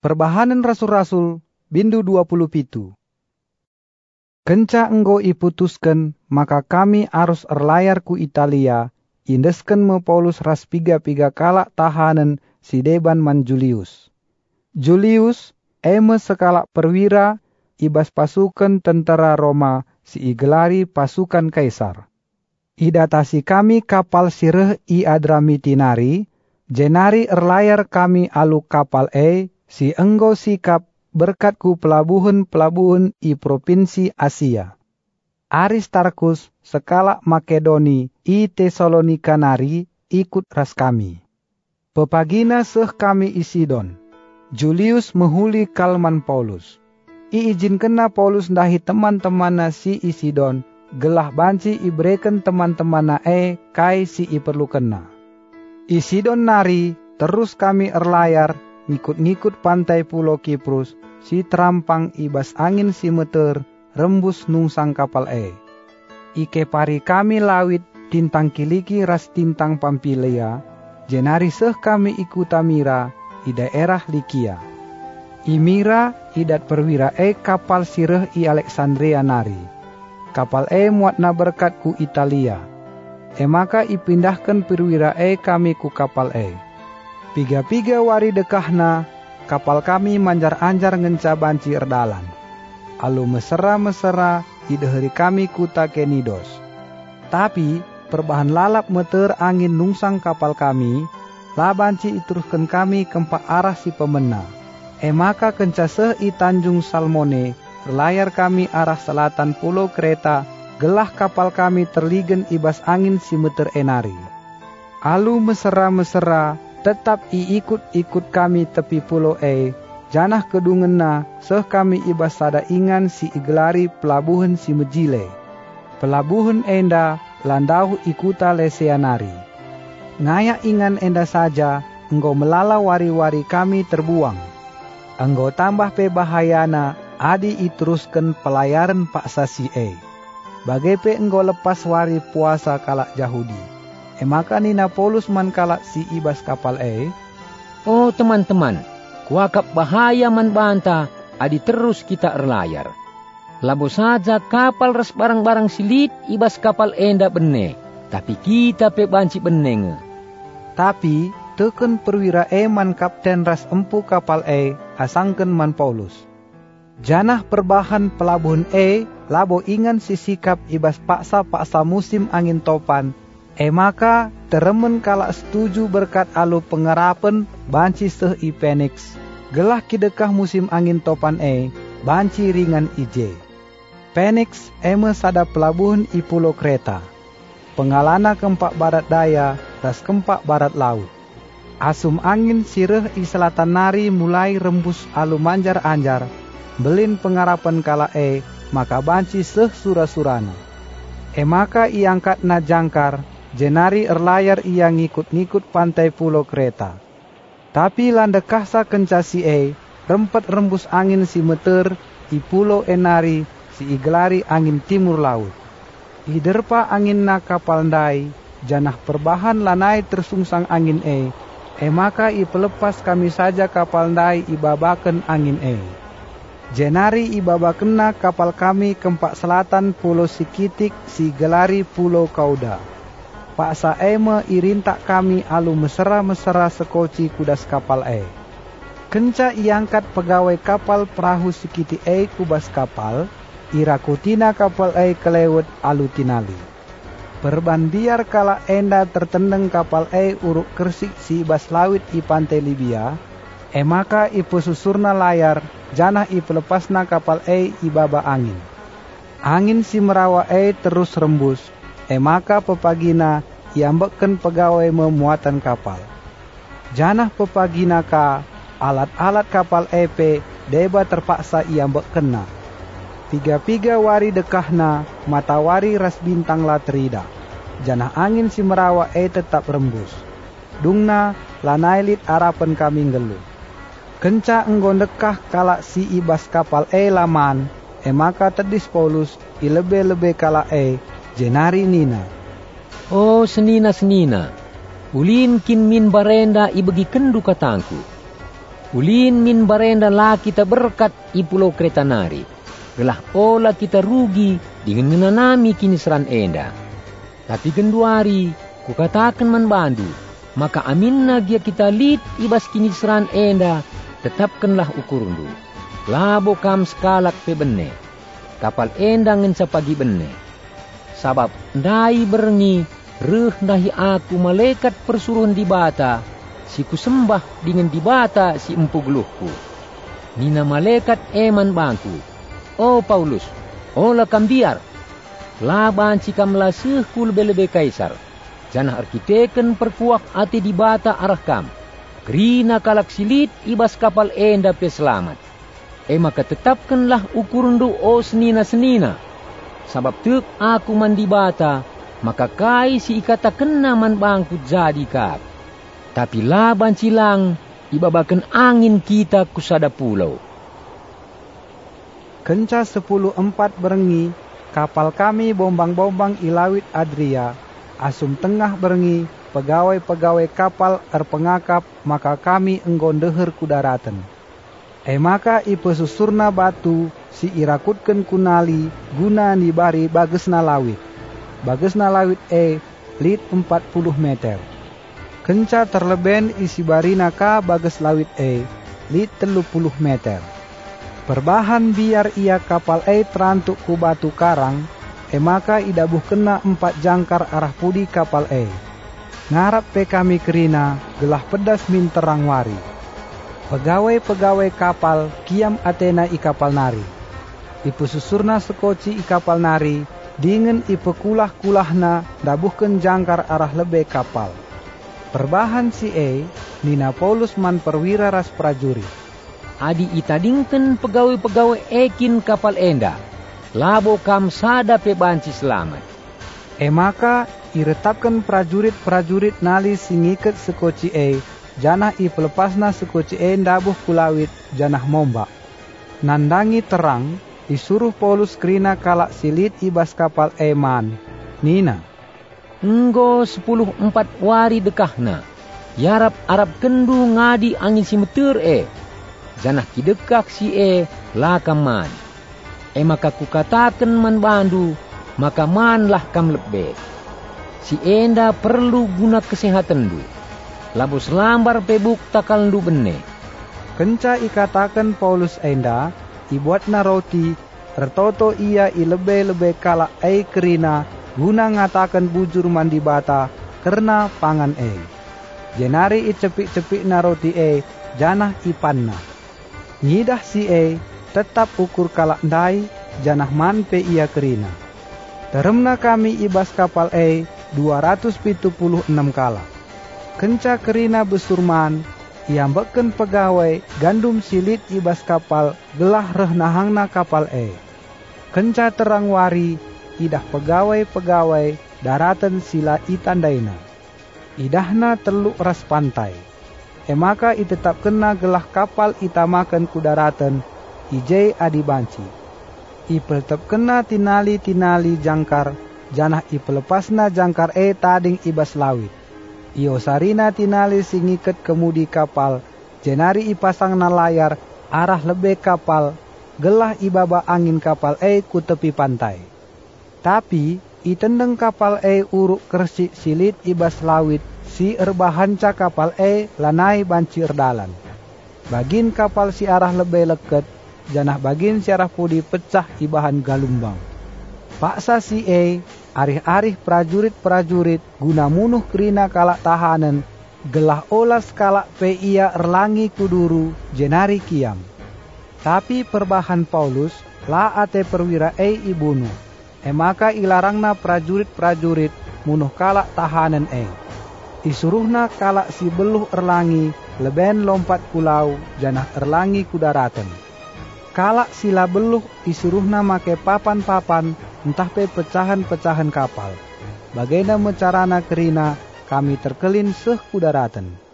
Perbahanan Rasul-Rasul Bindu 20 pitu. Kenca enggo iputuskan, maka kami harus erlayar ku Italia, indesken me Paulus ras piga-piga kalak tahanan si Deban man Julius. Julius, eme sekalak perwira, ibas pasukan tentara Roma si igelari pasukan kaisar. Idatasi kami kapal sireh i Adramitinari, jenari erlayar kami alu kapal e si enggo sikap berkatku pelabuhan-pelabuhan i provinsi Asia. Aristarkus sekala Makedoni i Tesalonika nari ikut ras kami. Pepagina seh kami Isidon. Julius mehuli kalman Paulus. I izin kena Paulus ndahi teman-teman si Isidon gelah banci ibreken teman-teman e kai si i perlu kena. Isidon nari terus kami erlayar ngikut-ngikut pantai pulau Kiprus, si terampang ibas angin si meter, rembus nungsang kapal e. Ike pari kami lawit tintang kiliki ras tintang Pampilea, jenari seh kami ikutamira i daerah Likia. Imira idat perwira e kapal sireh i Alexandria nari. Kapal e muat na berkat ku Italia. E maka ipindahkan perwira e kami ku kapal e Piga-piga wari dekahna, kapal kami manjar-anjar ngenca banci erdalan. Alu mesera-mesera ideheri kami kuta Kenidos. Tapi perbahan lalap meter angin nungsang kapal kami, labanci iteruskan kami kempak arah si pemena. E maka kenca i Tanjung Salmone, layar kami arah selatan pulau kereta, gelah kapal kami terligen ibas angin si meter enari. Alu mesera-mesera, tetap iikut-ikut kami tepi pulau e, janah kedungena seh kami ibas sada ingan si igelari pelabuhan si mejile. Pelabuhan enda landau ikuta leseanari. Ngaya ingan enda saja, engkau melala wari-wari kami terbuang. Engkau tambah pe bahayana, adi iteruskan pelayaran pak sasi e. Bagai pe engkau lepas wari puasa kalak Yahudi Emaka nina Paulus man kalak si ibas kapal e. Oh teman-teman, kuakap bahaya man banta, adi terus kita erlayar. Labo saja kapal res barang-barang silit ibas kapal enda bene, tapi kita pe banci beneng. Tapi teken perwira e man kapten ras empu kapal e asangken man Paulus. Janah perbahan pelabuhan e labo ingan sisikap ibas paksa-paksa musim angin topan Emaka teremen kala setuju berkat alu pengerapan banci seh i Phoenix. Gelah kidekah musim angin topan e, banci ringan ije. Phoenix eme sada pelabuhan i pulau kereta. Pengalana kempak barat daya, ras kempak barat laut. Asum angin sireh i selatan nari mulai rembus alu manjar-anjar. Belin pengarapan kala e, maka banci seh sura-surana. Emaka iangkat na jangkar, jenari erlayar ia ngikut-ngikut pantai pulau kereta. Tapi landekah sa kencasi e, rempet rembus angin si meter, i pulau enari, si igelari angin timur laut. I derpa angin na kapal ndai, janah perbahan lanai tersungsang angin e, e maka i pelepas kami saja kapal ndai ibabaken angin e. Jenari ibabakena kapal kami kempak selatan pulau Sikitik si gelari pulau Kauda. Pak Saeme irintak kami alu mesera-mesera sekoci kudas kapal e. Kenca iangkat pegawai kapal perahu sikiti e kubas kapal, irakutina kapal e kelewet alu tinali. Perban biar kala enda tertendeng kapal e uruk kersik si bas lawit i pantai Libya, e maka ipu susurna layar, janah i pelepasna kapal e i baba angin. Angin si merawa e terus rembus, e maka pepagina iambekkan pegawai memuatan kapal. Janah pepagina ka alat-alat kapal EP deba terpaksa iambek kena. Tiga-tiga wari dekahna matawari ras bintang latrida. Janah angin si merawa e tetap rembus. Dungna lanailit arapan kami ngelu. Kenca enggon dekah kalak si ibas kapal e laman, e maka tedis Paulus ilebe-lebe kala e jenari nina Oh senina-senina, ulin kin min barenda ibagi kendu katangku. Ulin min barenda la kita berkat i pulau Kretanari. Gelah ola kita rugi dengan menanami kini seran enda. Tapi genduari, ku katakan man bandu, maka aminna gia kita lit ibas kini seran enda, tetapkanlah ukurundu. Labo kam skalak pe benne, kapal enda ngensa pagi benne. Sabab ndai berengi, reh nahi aku malaikat persuruhan di bata, si ku sembah dengan di bata si empu geluhku. Nina malaikat eman bangku, Oh Paulus, olah kambiar. Laban cikam lasih kul lebih kaisar. Janah arkiteken perkuak ati di bata arah kam. Kerina kalak silit ibas kapal enda pe selamat. E maka tetapkanlah ukurundu o senina-senina. Sabab tuk aku mandi bata, maka kai si ikata kena man bangku jadi kap. Tapi laban cilang, ibabakan angin kita kusada pulau. Kenca sepuluh empat berengi, kapal kami bombang-bombang ilawit Adria, asum tengah berengi, pegawai-pegawai kapal erpengakap, maka kami enggon deher kudaraten. E maka ipe susurna batu, si irakutken kunali, guna nibari bagesna lawit. Bagesna lawit e, lit 40 meter. Kenca terleben isi barina ka bages lawit e, lit 30 meter. Perbahan biar ia kapal e terantuk ku batu karang, e maka idabuh kena empat jangkar arah pudi kapal e. Ngarap pe kami kerina, gelah pedas min terang wari. Pegawai-pegawai kapal kiam Athena i kapal nari. Ipu susurna sekoci i kapal nari, dingin ipu kulah-kulahna dabuhken jangkar arah lebe kapal. Perbahan si e, Nina Paulus man perwira ras prajurit adi itadingkan pegawai-pegawai ekin kapal enda. Labo kam sada pe banci selamat. E maka iretapkan prajurit-prajurit nali singiket sekoci e, janah i pelepasna sekoci e ndabuh kulawit janah momba. Nandangi terang, disuruh Paulus krina kalak silit ibas kapal eman. Nina. Enggo sepuluh empat wari dekahna. Yarap Arab kendu ngadi angin simeter e janah kidekak si e lakaman. E maka kukatakan man bandu, maka manlah kam lebih. Si enda perlu guna kesehatan du. Labus lambar pebuk takal du bene. Kenca ikatakan Paulus enda, ibuatna roti, ertoto ia i lebe-lebe kala e kerina, guna ngatakan bujur mandi bata, karena pangan e. Jenari i cepik-cepik na roti e, janah ipanna. Nyidah si e tetap ukur kalak ndai janah man pe ia kerina. Teremna kami ibas kapal e 276 kala. Kenca kerina besurman, beken pegawai gandum silit ibas kapal gelah reh nahangna kapal e. Kenca terang wari, idah pegawai-pegawai daratan sila itandaina. Idahna teluk ras pantai emaka itetap kena gelah kapal itamakan kudaratan ijai adibanci. Ipeltep kena tinali-tinali jangkar, janah ipelepasna jangkar e tading ibas lawit. Iyo sarina tinali singiket kemudi kapal, jenari ipasang na layar arah lebe kapal, gelah ibaba angin kapal e ku tepi pantai. Tapi, itendeng kapal e uruk kersik silit ibas lawit si erbahanca kapal e lanai bancir dalan. Bagin kapal si arah lebih leket, janah bagin si arah pudi pecah ibahan galumbang. Paksa si e, arih-arih prajurit-prajurit guna munuh kerina kalak tahanan, gelah olas kalak pe ia erlangi kuduru jenari kiam. Tapi perbahan Paulus la ate perwira e ibunu. Emaka ilarangna prajurit-prajurit munuh kalak tahanan e isuruhna kalak si beluh erlangi leben lompat pulau janah erlangi kudaratan. Kalak sila beluh isuruhna make papan-papan entah pe pecahan-pecahan kapal. Bagaimana mecarana kerina kami terkelin seh kudaratan.